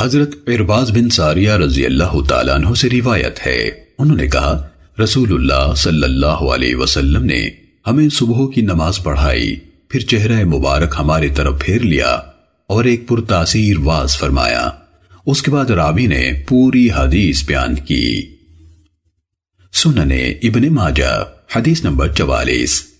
حضرت ارباز بن ساریہ رضی اللہ تعالیٰ عنہ سے روایت ہے۔ انہوں نے کہا، رسول اللہ صلی اللہ علیہ وسلم نے ہمیں صبح کی نماز پڑھائی، پھر چہرہ مبارک ہمارے طرف پھیر لیا اور ایک پرتاثیر واز فرمایا۔ اس کے بعد رابی نے پوری حدیث بیان کی۔ سننے ابن ماجہ، حدیث نمبر چوالیس۔